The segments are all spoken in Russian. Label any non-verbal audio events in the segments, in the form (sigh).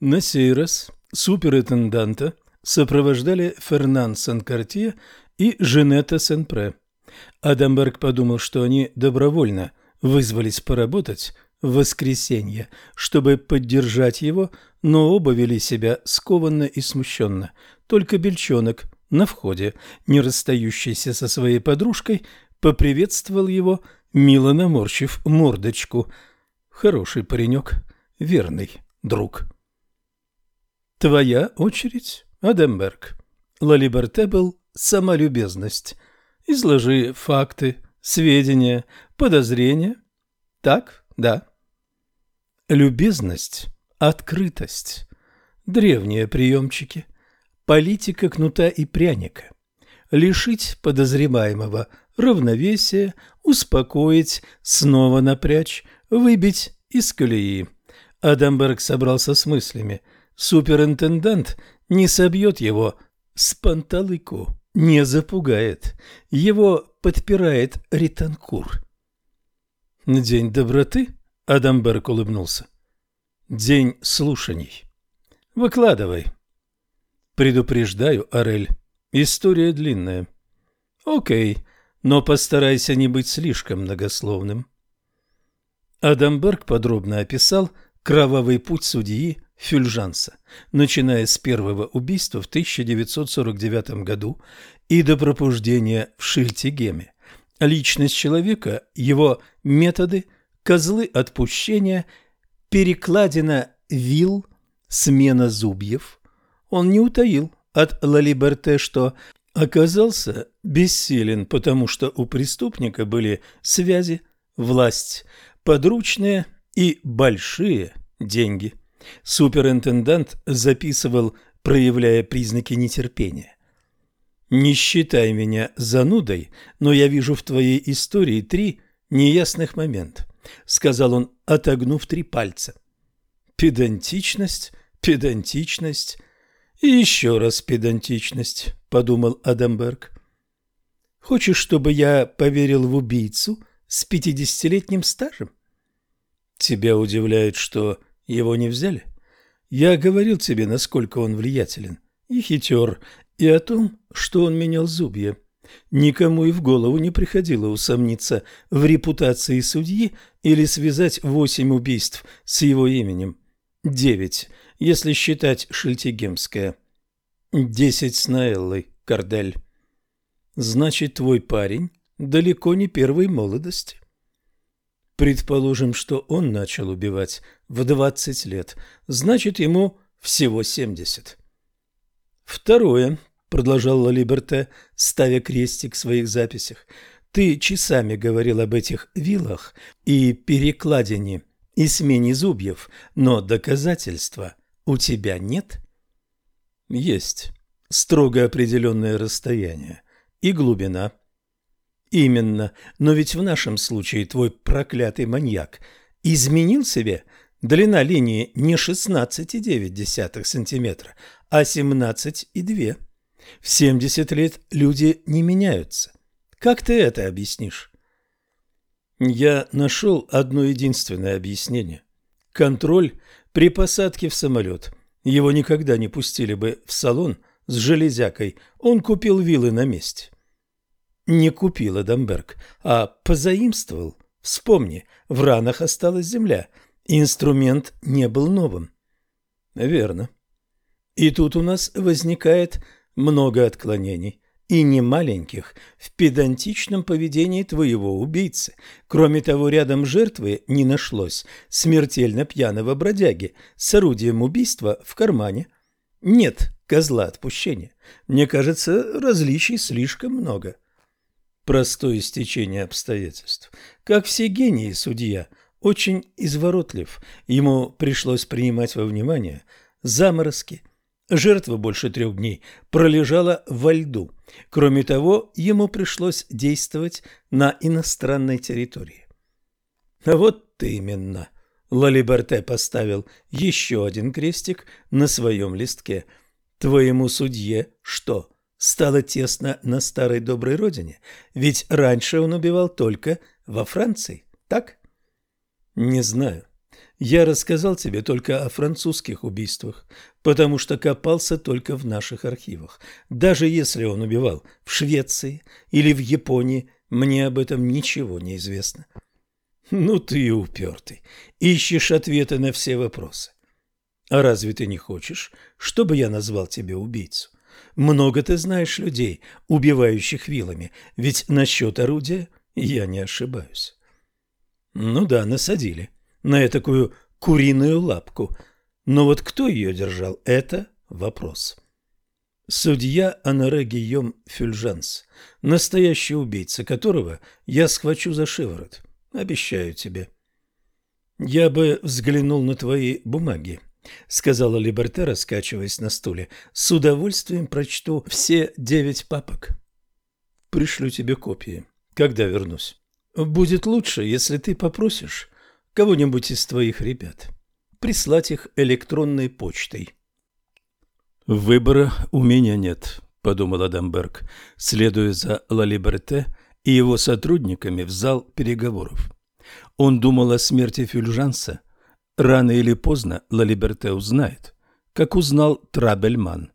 На Насейрос, суперинтенданта, сопровождали Фернан Санкартье и Женета Сенпре. Адамберг подумал, что они добровольно вызвались поработать в воскресенье, чтобы поддержать его, но оба вели себя скованно и смущенно. Только Бельчонок на входе, не расстающийся со своей подружкой, поприветствовал его, мило наморщив мордочку. «Хороший паренек, верный друг». Твоя очередь, Адамберг. Лалиберте был самолюбезность. Изложи факты, сведения, подозрения. Так, да. Любезность, открытость. Древние приемчики. Политика кнута и пряника. Лишить подозреваемого равновесия, успокоить, снова напрячь, выбить из колеи. Адамберг собрался с мыслями – Суперинтендант не собьет его с панталыку, не запугает. Его подпирает Ританкур. День доброты? Адамберг улыбнулся. День слушаний. Выкладывай. Предупреждаю, Арель, история длинная. Окей, но постарайся не быть слишком многословным. Адамберг подробно описал кровавый путь судьи Фюльжанса, начиная с первого убийства в 1949 году и до пробуждения в Шильтигеме. Личность человека, его методы, козлы отпущения, перекладина вил, смена зубьев. Он не утаил от Лалиберте, что оказался бессилен, потому что у преступника были связи, власть, подручные и большие деньги. Суперинтендант записывал, проявляя признаки нетерпения. «Не считай а меня занудой, но я вижу в твоей истории три неясных момента», — сказал он, отогнув три пальца. «Педантичность, педантичность и еще раз педантичность», — подумал Адамберг. «Хочешь, чтобы я поверил в убийцу с пятидесятилетним стажем?» «Тебя удивляет, что его не взяли. Я говорил тебе, насколько он влиятелен и хитер, и о том, что он менял зубья. Никому и в голову не приходило усомниться в репутации судьи или связать восемь убийств с его именем. Девять, если считать Шильтигемское. Десять с Наэллой, Кордель. Значит, твой парень далеко не первой молодости. Предположим, что он начал убивать в 20 лет, значит ему всего 70. Второе, продолжал Лалиберте, ставя крестик в своих записях, ты часами говорил об этих вилах и перекладине и смене зубьев, но доказательства у тебя нет? Есть строго определенное расстояние и глубина. Именно, но ведь в нашем случае твой проклятый маньяк изменил себе – Длина линии не 16,9 см, а 17,2. В 70 лет люди не меняются. Как ты это объяснишь? Я нашел одно единственное объяснение. Контроль при посадке в самолет. Его никогда не пустили бы в салон с железякой. Он купил виллы на месте. Не купил Адамберг, а позаимствовал. Вспомни, в ранах осталась земля – Инструмент не был новым. Верно. И тут у нас возникает много отклонений, и не маленьких, в педантичном поведении твоего убийцы. Кроме того, рядом жертвы не нашлось смертельно пьяного бродяги с орудием убийства в кармане. Нет козла отпущения. Мне кажется, различий слишком много. Простое стечение обстоятельств. Как все гении судья – очень изворотлив. Ему пришлось принимать во внимание заморозки. Жертва больше трех дней пролежала во льду. Кроме того, ему пришлось действовать на иностранной территории. «А вот именно. Лалиберте поставил еще один крестик на своем листке. Твоему судье что, стало тесно на старой доброй родине? Ведь раньше он убивал только во Франции, так? Не знаю. Я рассказал тебе только о французских убийствах, потому что копался только в наших архивах. Даже если он убивал в Швеции или в Японии, мне об этом ничего не известно. Ну ты и упертый. Ищешь ответы на все вопросы. А разве ты не хочешь, чтобы я назвал тебя убийцу? Много ты знаешь людей, убивающих вилами, ведь насчет орудия я не ошибаюсь. Ну да, насадили. На я такую куриную лапку. Но вот кто ее держал, это вопрос. Судья Анаре Гийом Фюльжанс, настоящий убийца, которого я схвачу за шиворот. Обещаю тебе. Я бы взглянул на твои бумаги, — сказала Либерте, раскачиваясь на стуле. — С удовольствием прочту все девять папок. — Пришлю тебе копии, когда вернусь. Будет лучше, если ты попросишь кого-нибудь из твоих ребят прислать их электронной почтой. Выбора у меня нет, подумал Адамберг, следуя за Лалиберте и его сотрудниками в зал переговоров. Он думал о смерти Фюльжанса. Рано или поздно Лалиберте узнает, как узнал Трабельман.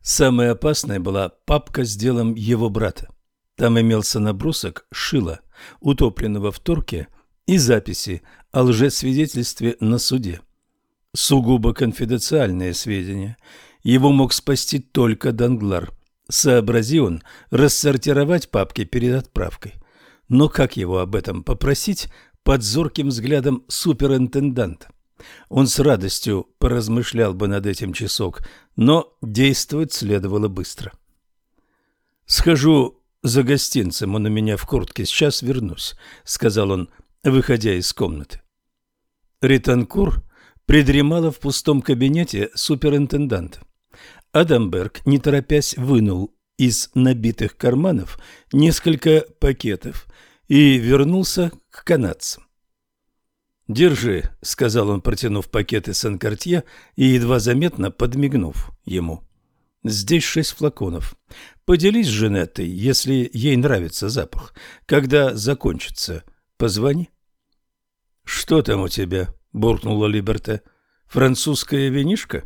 Самой опасной была папка с делом его брата. Там имелся набросок шила – утопленного в Турке, и записи о лжесвидетельстве на суде. Сугубо конфиденциальные сведения. Его мог спасти только Данглар. Сообразил он рассортировать папки перед отправкой. Но как его об этом попросить под зорким взглядом суперинтенданта? Он с радостью поразмышлял бы над этим часок, но действовать следовало быстро. «Схожу за гостинцем он у меня в куртке. Сейчас вернусь», — сказал он, выходя из комнаты. Ританкур придремала в пустом кабинете суперинтенданта. Адамберг, не торопясь, вынул из набитых карманов несколько пакетов и вернулся к канадцам. «Держи», — сказал он, протянув пакеты Сан-Кортье и едва заметно подмигнув ему. «Здесь шесть флаконов. Поделись с женой если ей нравится запах. Когда закончится, позвони. — Что там у тебя? — буркнула Либерте. — Французская винишка?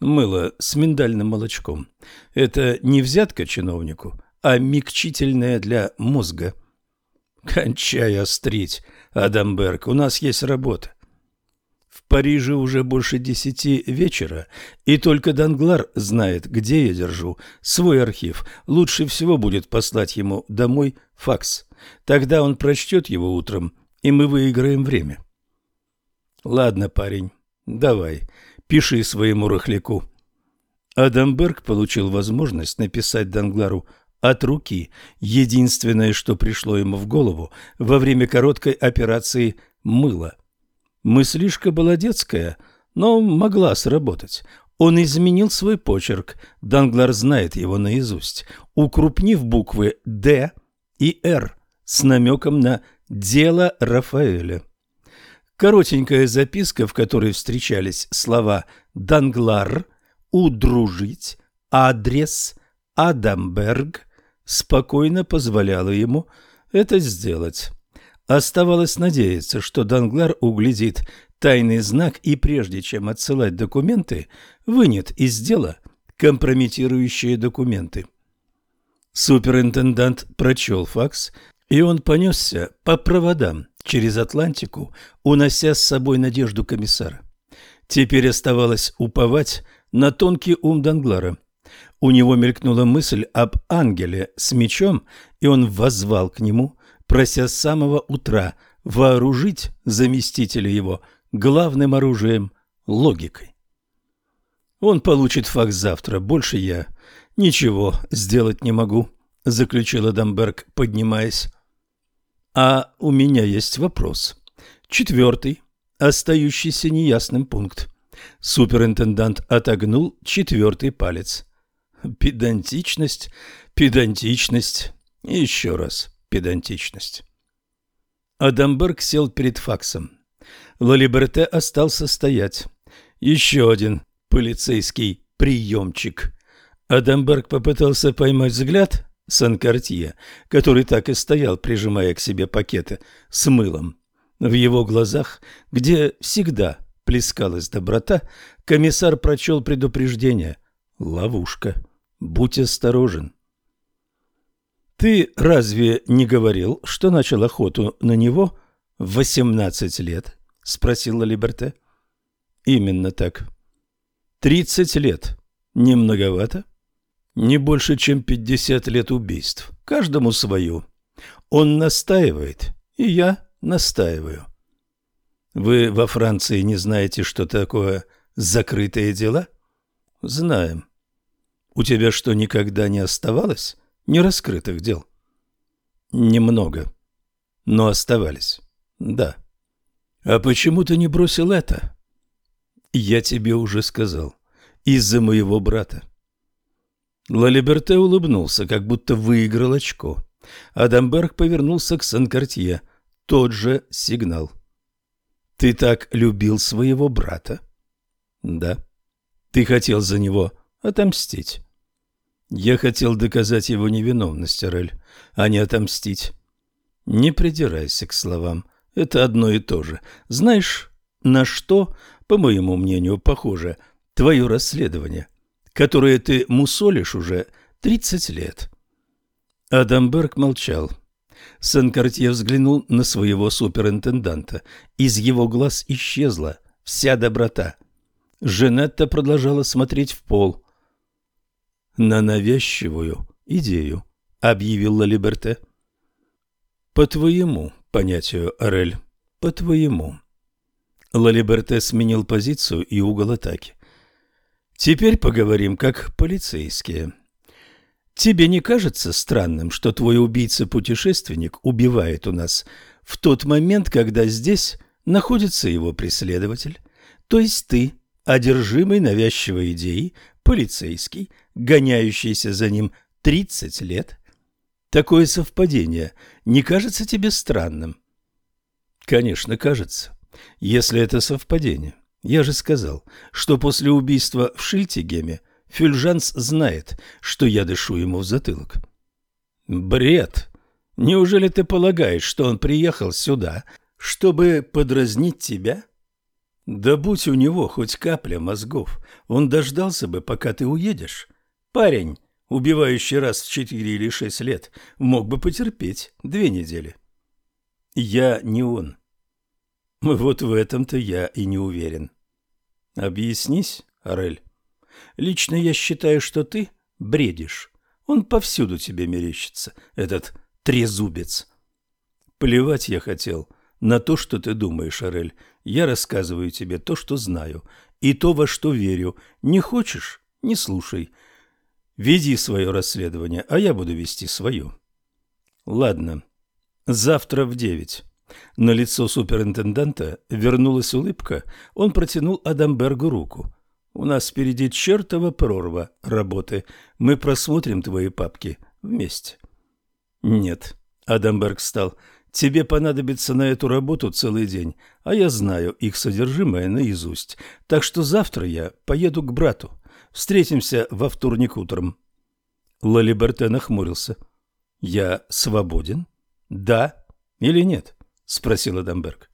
Мыло с миндальным молочком. Это не взятка чиновнику, а мягчительное для мозга. — Кончай острить, Адамберг, у нас есть работа. Париже уже больше десяти вечера, и только Данглар знает, где я держу свой архив. Лучше всего будет послать ему домой факс. Тогда он прочтет его утром, и мы выиграем время. Ладно, парень, давай, пиши своему рыхляку. Адамберг получил возможность написать Данглару от руки единственное, что пришло ему в голову во время короткой операции «Мыло». Мыслишка была детская, но могла сработать. Он изменил свой почерк. Данглар знает его наизусть, укрупнив буквы «Д» и «Р» с намеком на «Дело Рафаэля». Коротенькая записка, в которой встречались слова «Данглар», «Удружить», «Адрес», «Адамберг», спокойно позволяла ему это сделать. Оставалось надеяться, что Данглар углядит тайный знак и прежде чем отсылать документы, вынет из дела компрометирующие документы. Суперинтендант прочел факс, и он понесся по проводам через Атлантику, унося с собой надежду комиссара. Теперь оставалось уповать на тонкий ум Данглара. У него мелькнула мысль об ангеле с мечом, и он воззвал к нему – прося с самого утра вооружить заместителя его главным оружием – логикой. «Он получит факт завтра, больше я ничего сделать не могу», – заключила Дамберг, поднимаясь. «А у меня есть вопрос. Четвертый, остающийся неясным пункт. Суперинтендант отогнул четвертый палец. Педантичность, педантичность. Еще раз педантичность. Адамберг сел перед факсом. Лалиберте остался стоять. Еще один полицейский приемчик. Адамберг попытался поймать взгляд Санкартье, который так и стоял, прижимая к себе пакеты с мылом. В его глазах, где всегда плескалась доброта, комиссар прочел предупреждение. «Ловушка. Будь осторожен». Ты разве не говорил, что начал охоту на него в 18 лет? спросила Либерте. Именно так. 30 лет. Не многовато? Не больше, чем 50 лет убийств. Каждому свое. Он настаивает, и я настаиваю. Вы во Франции не знаете, что такое закрытые дела? Знаем. У тебя что, никогда не оставалось нераскрытых дел. Немного. Но оставались. Да. А почему ты не бросил это? Я тебе уже сказал. Из-за моего брата. Лалиберте улыбнулся, как будто выиграл очко. Адамберг повернулся к Санкартье. Тот же сигнал. Ты так любил своего брата? Да. Ты хотел за него отомстить. Я хотел доказать его невиновность, Рель, а не отомстить. Не придирайся к словам. Это одно и то же. Знаешь, на что, по моему мнению, похоже твое расследование, которое ты мусолишь уже 30 лет? Адамберг молчал. Сен-Кортье взглянул на своего суперинтенданта. Из его глаз исчезла вся доброта. Женетта продолжала смотреть в пол – на навязчивую идею, объявила Лалиберте. По твоему понятию, Орель, по твоему. Лалиберте сменил позицию и угол атаки. Теперь поговорим как полицейские. Тебе не кажется странным, что твой убийца-путешественник убивает у нас в тот момент, когда здесь находится его преследователь? То есть ты, одержимый навязчивой идеей, полицейский, гоняющийся за ним 30 лет? Такое совпадение не кажется тебе странным? Конечно, кажется. Если это совпадение. Я же сказал, что после убийства в Шильтигеме Фюльжанс знает, что я дышу ему в затылок. Бред! Неужели ты полагаешь, что он приехал сюда, чтобы подразнить тебя? Да будь у него хоть капля мозгов, он дождался бы, пока ты уедешь. Парень, убивающий раз в четыре или шесть лет, мог бы потерпеть две недели. Я не он. Вот в этом-то я и не уверен. Объяснись, Орель. Лично я считаю, что ты бредишь. Он повсюду тебе мерещится, этот трезубец. Плевать я хотел на то, что ты думаешь, Орель. Я рассказываю тебе то, что знаю, и то, во что верю. Не хочешь – не слушай – Веди свое расследование, а я буду вести свое. Ладно. Завтра в девять. На лицо суперинтенданта вернулась улыбка. Он протянул Адамбергу руку. У нас впереди чертова прорва работы. Мы просмотрим твои папки вместе. Нет. Адамберг встал. Тебе понадобится на эту работу целый день, а я знаю их содержимое наизусть. Так что завтра я поеду к брату. Встретимся во вторник утром». Лалиберте нахмурился. «Я свободен? Да или нет?» – спросил Адамберг.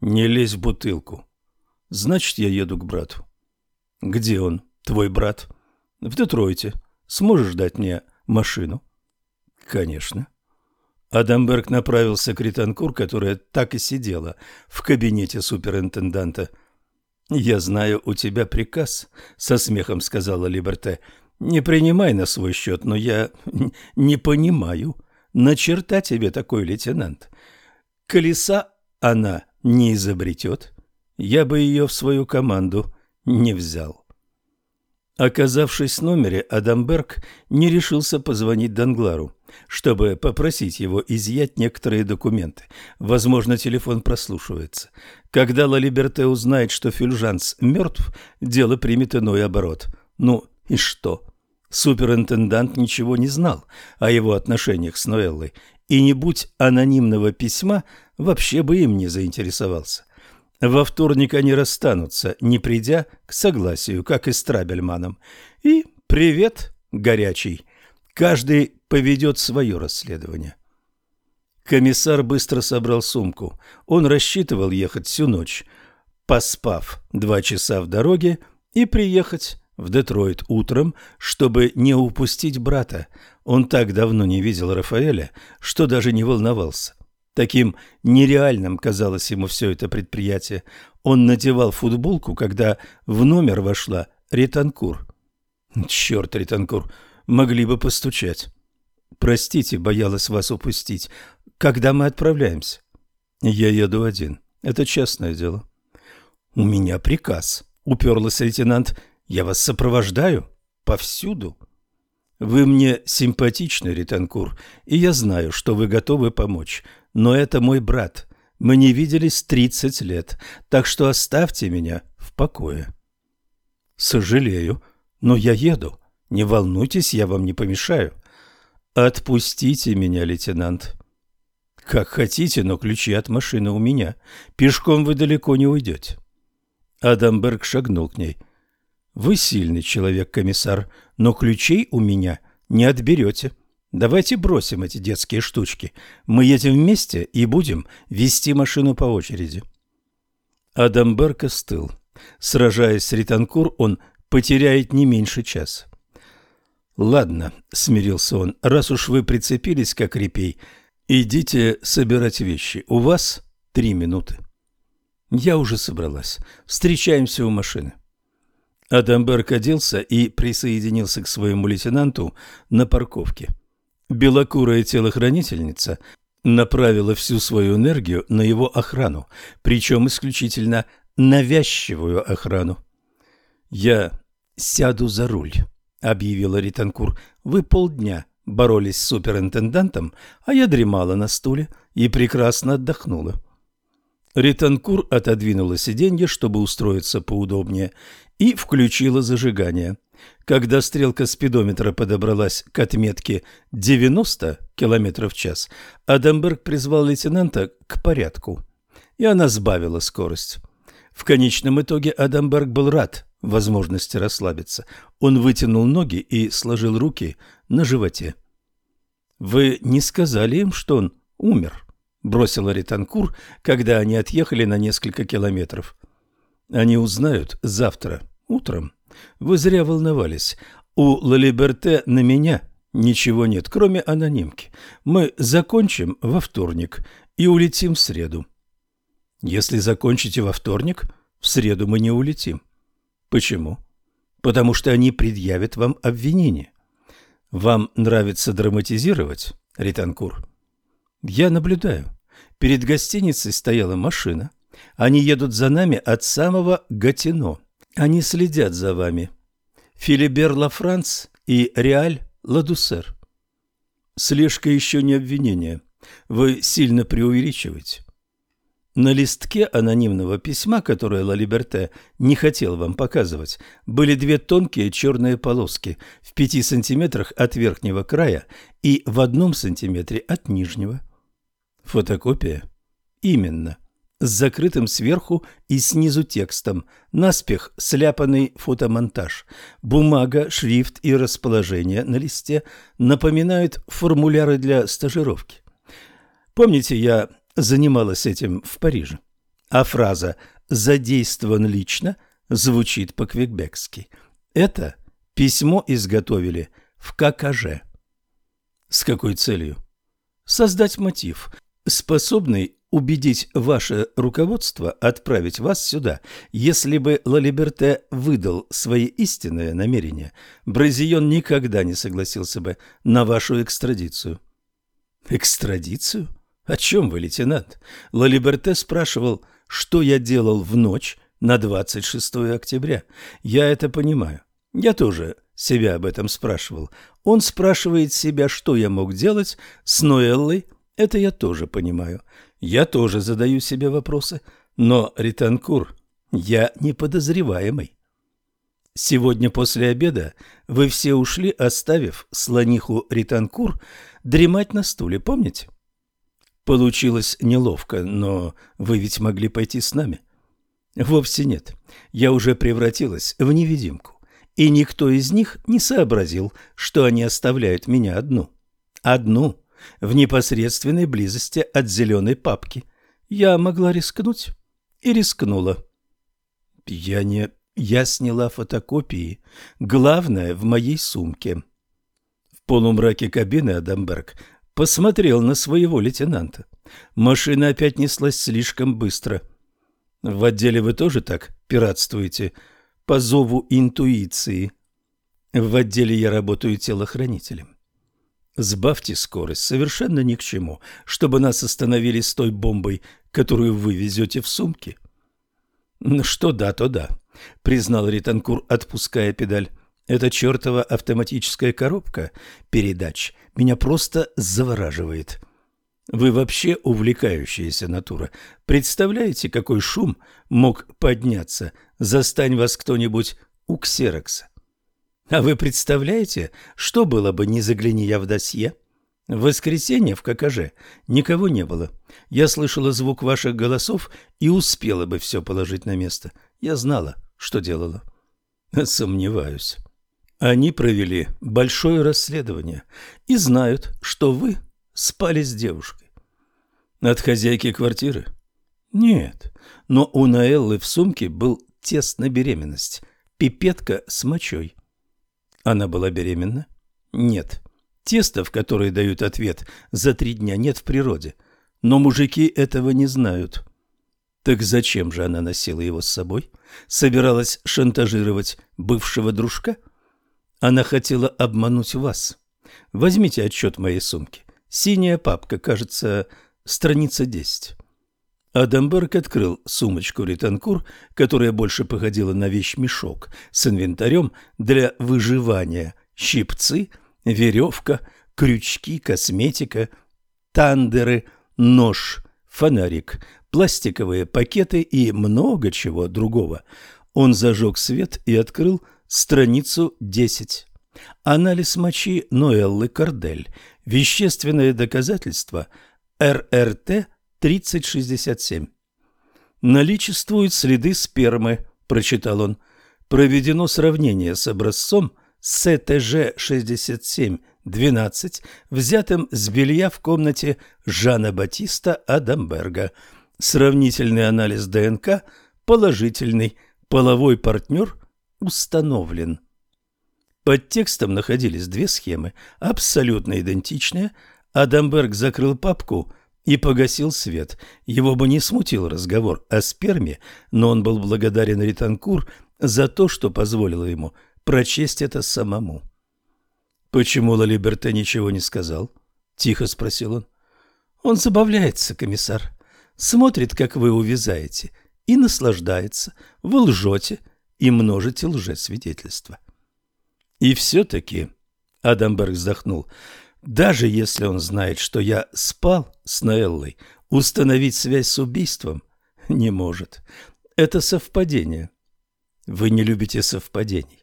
«Не лезь в бутылку. Значит, я еду к брату». «Где он, твой брат?» «В Детройте. Сможешь дать мне машину?» «Конечно». Адамберг направился к Ританкур, которая так и сидела в кабинете суперинтенданта – «Я знаю, у тебя приказ», — со смехом сказала Либерте. «Не принимай на свой счет, но я (laughs) не понимаю. На черта тебе такой лейтенант? Колеса она не изобретет. Я бы ее в свою команду не взял». Оказавшись в номере, Адамберг не решился позвонить Данглару чтобы попросить его изъять некоторые документы. Возможно, телефон прослушивается. Когда Лалиберте узнает, что Фюльжанс мертв, дело примет иной оборот. Ну и что? Суперинтендант ничего не знал о его отношениях с Ноэллой, и не будь анонимного письма, вообще бы им не заинтересовался. Во вторник они расстанутся, не придя к согласию, как и с Трабельманом. И привет, горячий! Каждый поведет свое расследование. Комиссар быстро собрал сумку. Он рассчитывал ехать всю ночь, поспав два часа в дороге и приехать в Детройт утром, чтобы не упустить брата. Он так давно не видел Рафаэля, что даже не волновался. Таким нереальным казалось ему все это предприятие. Он надевал футболку, когда в номер вошла Ританкур. «Черт, Ританкур, могли бы постучать. Простите, боялась вас упустить. Когда мы отправляемся? Я еду один. Это частное дело. У меня приказ, уперлась лейтенант. Я вас сопровождаю повсюду. Вы мне симпатичны, Ританкур, и я знаю, что вы готовы помочь. Но это мой брат. Мы не виделись 30 лет, так что оставьте меня в покое. Сожалею, но я еду. Не волнуйтесь, я вам не помешаю. Отпустите меня, лейтенант. Как хотите, но ключи от машины у меня. Пешком вы далеко не уйдете. Адамберг шагнул к ней. Вы сильный человек, комиссар, но ключей у меня не отберете. Давайте бросим эти детские штучки. Мы едем вместе и будем вести машину по очереди. Адамберг остыл. Сражаясь с Ританкур, он потеряет не меньше часа. «Ладно», — смирился он, — «раз уж вы прицепились, как репей, идите собирать вещи. У вас три минуты». «Я уже собралась. Встречаемся у машины». Адамберг оделся и присоединился к своему лейтенанту на парковке. Белокурая телохранительница направила всю свою энергию на его охрану, причем исключительно навязчивую охрану. «Я сяду за руль», объявила Ританкур. «Вы полдня боролись с суперинтендантом, а я дремала на стуле и прекрасно отдохнула». Ританкур отодвинула сиденье, чтобы устроиться поудобнее, и включила зажигание. Когда стрелка спидометра подобралась к отметке 90 км в час, Адамберг призвал лейтенанта к порядку, и она сбавила скорость. В конечном итоге Адамберг был рад возможности расслабиться. Он вытянул ноги и сложил руки на животе. «Вы не сказали им, что он умер?» – бросил Аританкур, когда они отъехали на несколько километров. «Они узнают завтра, утром. Вы зря волновались. У Лалиберте на меня ничего нет, кроме анонимки. Мы закончим во вторник и улетим в среду. Если закончите во вторник, в среду мы не улетим. Почему? Потому что они предъявят вам обвинение. Вам нравится драматизировать, Ританкур? Я наблюдаю. Перед гостиницей стояла машина. Они едут за нами от самого Гатино. Они следят за вами. Филибер Ла Лафранц и Реаль Ладусер. Слежка еще не обвинение. Вы сильно преувеличиваете. На листке анонимного письма, которое Лалиберте не хотел вам показывать, были две тонкие черные полоски в пяти сантиметрах от верхнего края и в одном сантиметре от нижнего. Фотокопия? Именно. С закрытым сверху и снизу текстом, наспех сляпанный фотомонтаж. Бумага, шрифт и расположение на листе напоминают формуляры для стажировки. Помните, я занималась этим в Париже. А фраза «задействован лично» звучит по-квебекски. Это письмо изготовили в ККЖ. С какой целью? Создать мотив, способный убедить ваше руководство отправить вас сюда. Если бы Лалиберте выдал свои истинные намерения, Бразион никогда не согласился бы на вашу экстрадицию. Экстрадицию? «О чем вы, лейтенант?» Лалиберте спрашивал, что я делал в ночь на 26 октября. Я это понимаю. Я тоже себя об этом спрашивал. Он спрашивает себя, что я мог делать с Ноэллой. Это я тоже понимаю. Я тоже задаю себе вопросы. Но, Ританкур, я неподозреваемый. Сегодня после обеда вы все ушли, оставив слониху Ританкур дремать на стуле, помните? Получилось неловко, но вы ведь могли пойти с нами. Вовсе нет. Я уже превратилась в невидимку, и никто из них не сообразил, что они оставляют меня одну. Одну, в непосредственной близости от зеленой папки. Я могла рискнуть и рискнула. Я не... Я сняла фотокопии. Главное в моей сумке. В полумраке кабины Адамберг – посмотрел на своего лейтенанта. Машина опять неслась слишком быстро. В отделе вы тоже так пиратствуете по зову интуиции. В отделе я работаю телохранителем. Сбавьте скорость, совершенно ни к чему, чтобы нас остановили с той бомбой, которую вы везете в сумке. Ну что да, то да, признал Ританкур, отпуская педаль. Это чертова автоматическая коробка передач меня просто завораживает. Вы вообще увлекающаяся натура. Представляете, какой шум мог подняться, застань вас кто-нибудь у ксерокса. А вы представляете, что было бы, не загляни я в досье? В воскресенье в ККЖ никого не было. Я слышала звук ваших голосов и успела бы все положить на место. Я знала, что делала. Сомневаюсь. Они провели большое расследование и знают, что вы спали с девушкой. От хозяйки квартиры? Нет, но у Наэллы в сумке был тест на беременность, пипетка с мочой. Она была беременна? Нет. Тестов, которые дают ответ за три дня, нет в природе. Но мужики этого не знают. Так зачем же она носила его с собой? Собиралась шантажировать бывшего дружка? — она хотела обмануть вас. Возьмите отчет моей сумки. Синяя папка, кажется, страница 10. Адамберг открыл сумочку Ританкур, которая больше походила на вещмешок с инвентарем для выживания. Щипцы, веревка, крючки, косметика, тандеры, нож, фонарик, пластиковые пакеты и много чего другого. Он зажег свет и открыл страницу 10. Анализ мочи Ноэллы Кордель. Вещественное доказательство. РРТ 3067. «Наличествуют следы спермы», – прочитал он. «Проведено сравнение с образцом СТЖ-67-12, взятым с белья в комнате Жана Батиста Адамберга. Сравнительный анализ ДНК положительный, половой партнер – установлен. Под текстом находились две схемы, абсолютно идентичные. Адамберг закрыл папку и погасил свет. Его бы не смутил разговор о сперме, но он был благодарен Ританкур за то, что позволило ему прочесть это самому. «Почему Лалиберте ничего не сказал?» — тихо спросил он. «Он забавляется, комиссар. Смотрит, как вы увязаете, и наслаждается. Вы лжете» и множите лжесвидетельства. И все-таки, Адамберг вздохнул, даже если он знает, что я спал с Наэллой, установить связь с убийством не может. Это совпадение. Вы не любите совпадений?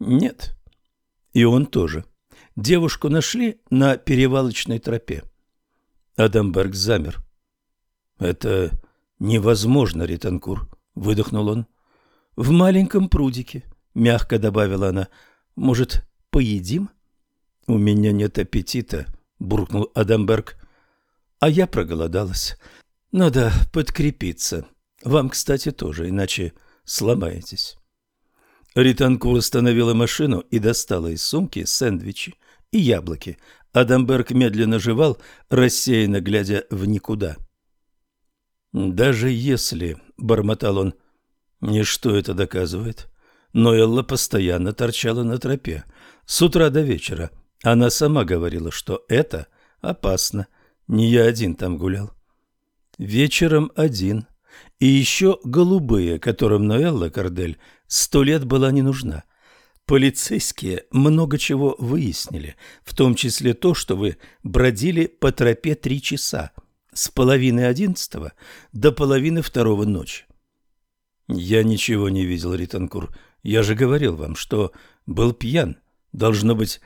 Нет. И он тоже. Девушку нашли на перевалочной тропе. Адамберг замер. Это невозможно, Ританкур, выдохнул он в маленьком прудике», — мягко добавила она. «Может, поедим?» «У меня нет аппетита», — буркнул Адамберг. «А я проголодалась. Надо подкрепиться. Вам, кстати, тоже, иначе сломаетесь». Ританкур остановила машину и достала из сумки сэндвичи и яблоки. Адамберг медленно жевал, рассеянно глядя в никуда. «Даже если», — бормотал он, — Ничто это доказывает. Но Элла постоянно торчала на тропе. С утра до вечера. Она сама говорила, что это опасно. Не я один там гулял. Вечером один. И еще голубые, которым Ноэлла Кордель сто лет была не нужна. Полицейские много чего выяснили, в том числе то, что вы бродили по тропе три часа, с половины одиннадцатого до половины второго ночи. Я ничего не видел, Ританкур. Я же говорил вам, что был пьян. Должно быть,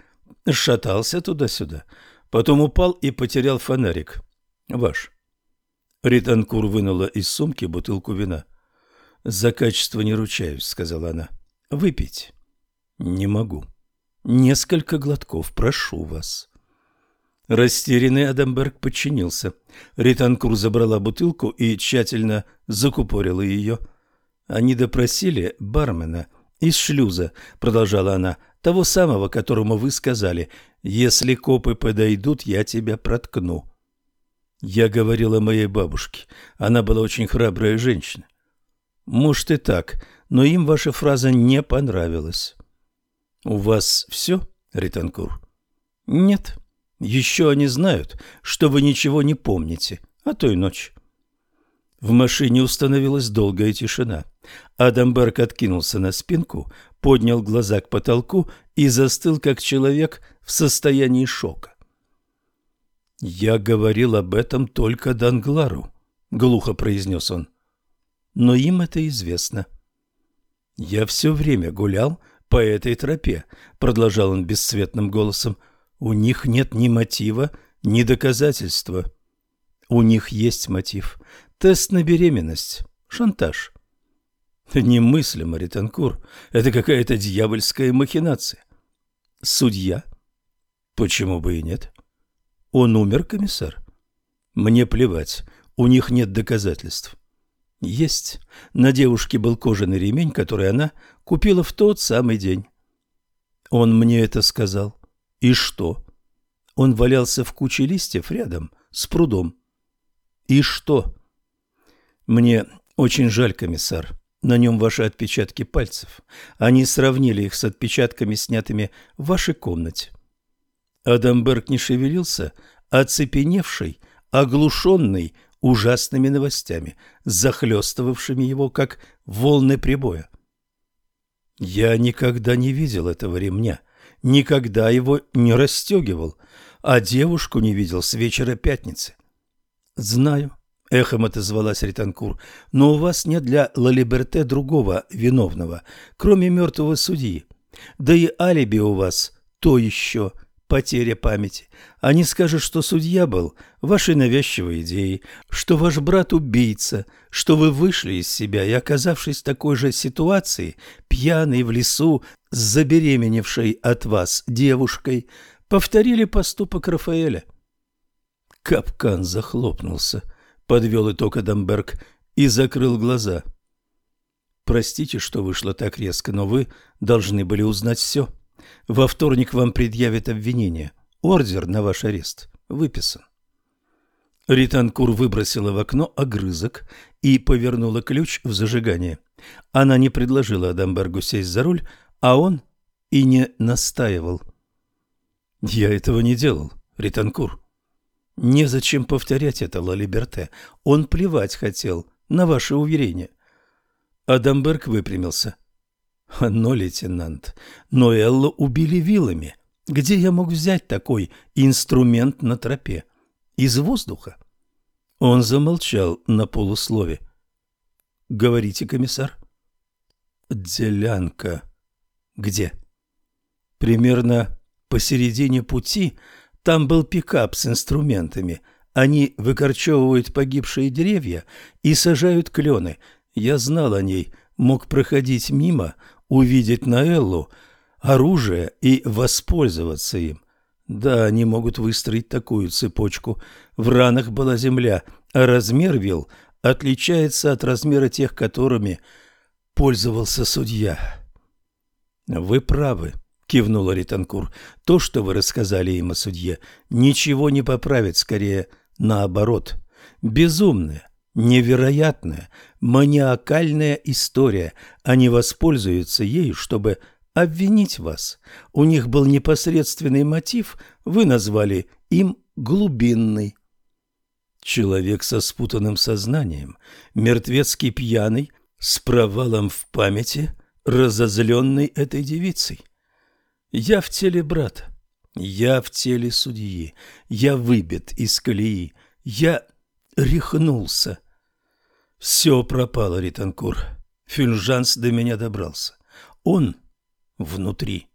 шатался туда-сюда. Потом упал и потерял фонарик. Ваш. Ританкур вынула из сумки бутылку вина. «За качество не ручаюсь», — сказала она. «Выпить?» «Не могу. Несколько глотков, прошу вас». Растерянный Адамберг подчинился. Ританкур забрала бутылку и тщательно закупорила ее. «Ританкур» Они допросили бармена из шлюза, продолжала она, того самого, которому вы сказали, если копы подойдут, я тебя проткну. Я говорила моей бабушке. Она была очень храбрая женщина. Может и так, но им ваша фраза не понравилась. У вас все, Ританкур? Нет. Еще они знают, что вы ничего не помните о той ночи. В машине установилась долгая тишина. Адам Берг откинулся на спинку, поднял глаза к потолку и застыл, как человек в состоянии шока. «Я говорил об этом только Данглару», — глухо произнес он. «Но им это известно». «Я все время гулял по этой тропе», — продолжал он бесцветным голосом. «У них нет ни мотива, ни доказательства». «У них есть мотив тест на беременность. Шантаж. Немыслимо, Ританкур. Это какая-то дьявольская махинация. Судья? Почему бы и нет? Он умер, комиссар? Мне плевать. У них нет доказательств. Есть. На девушке был кожаный ремень, который она купила в тот самый день. Он мне это сказал. И что? Он валялся в куче листьев рядом с прудом. И что? Мне очень жаль, комиссар. На нем ваши отпечатки пальцев. Они сравнили их с отпечатками, снятыми в вашей комнате. Адамберг не шевелился, оцепеневший, оглушенный ужасными новостями, захлестывавшими его, как волны прибоя. Я никогда не видел этого ремня, никогда его не расстегивал, а девушку не видел с вечера пятницы. Знаю, Эхом отозвалась Ританкур. «Но у вас нет для Лалиберте другого виновного, кроме мертвого судьи. Да и алиби у вас то еще потеря памяти. А Они скажут, что судья был вашей навязчивой идеей, что ваш брат убийца, что вы вышли из себя и, оказавшись в такой же ситуации, пьяный в лесу с забеременевшей от вас девушкой, повторили поступок Рафаэля». Капкан захлопнулся. Подвёл итог Адамберг и закрыл глаза. Простите, что вышло так резко, но вы должны были узнать всё. Во вторник вам предъявят обвинение. Ордер на ваш арест выписан. Ританкур выбросила в окно огрызок и повернула ключ в зажигание. Она не предложила Адамбергу сесть за руль, а он и не настаивал. «Я этого не делал, Ританкур», Незачем повторять это, Лалиберте. Он плевать хотел на ваше уверение. Адамберг выпрямился. Но, лейтенант, Ноэлла убили вилами. Где я мог взять такой инструмент на тропе? Из воздуха? Он замолчал на полуслове. Говорите, комиссар. Делянка. Где? Примерно посередине пути там был пикап с инструментами. Они выкорчевывают погибшие деревья и сажают клены. Я знал о ней, мог проходить мимо, увидеть Наэллу, оружие и воспользоваться им. Да, они могут выстроить такую цепочку. В ранах была земля, а размер вил отличается от размера тех, которыми пользовался судья. Вы правы кивнул Ританкур. То, что вы рассказали им о судье, ничего не поправит, скорее наоборот. Безумная, невероятная, маниакальная история. Они воспользуются ею, чтобы обвинить вас. У них был непосредственный мотив, вы назвали им глубинный. Человек со спутанным сознанием, мертвецкий пьяный, с провалом в памяти, разозленный этой девицей. Я в теле брата, я в теле судьи, я выбит из колеи, я рехнулся. Все пропало, Ританкур. Фюнжанс до меня добрался. Он внутри.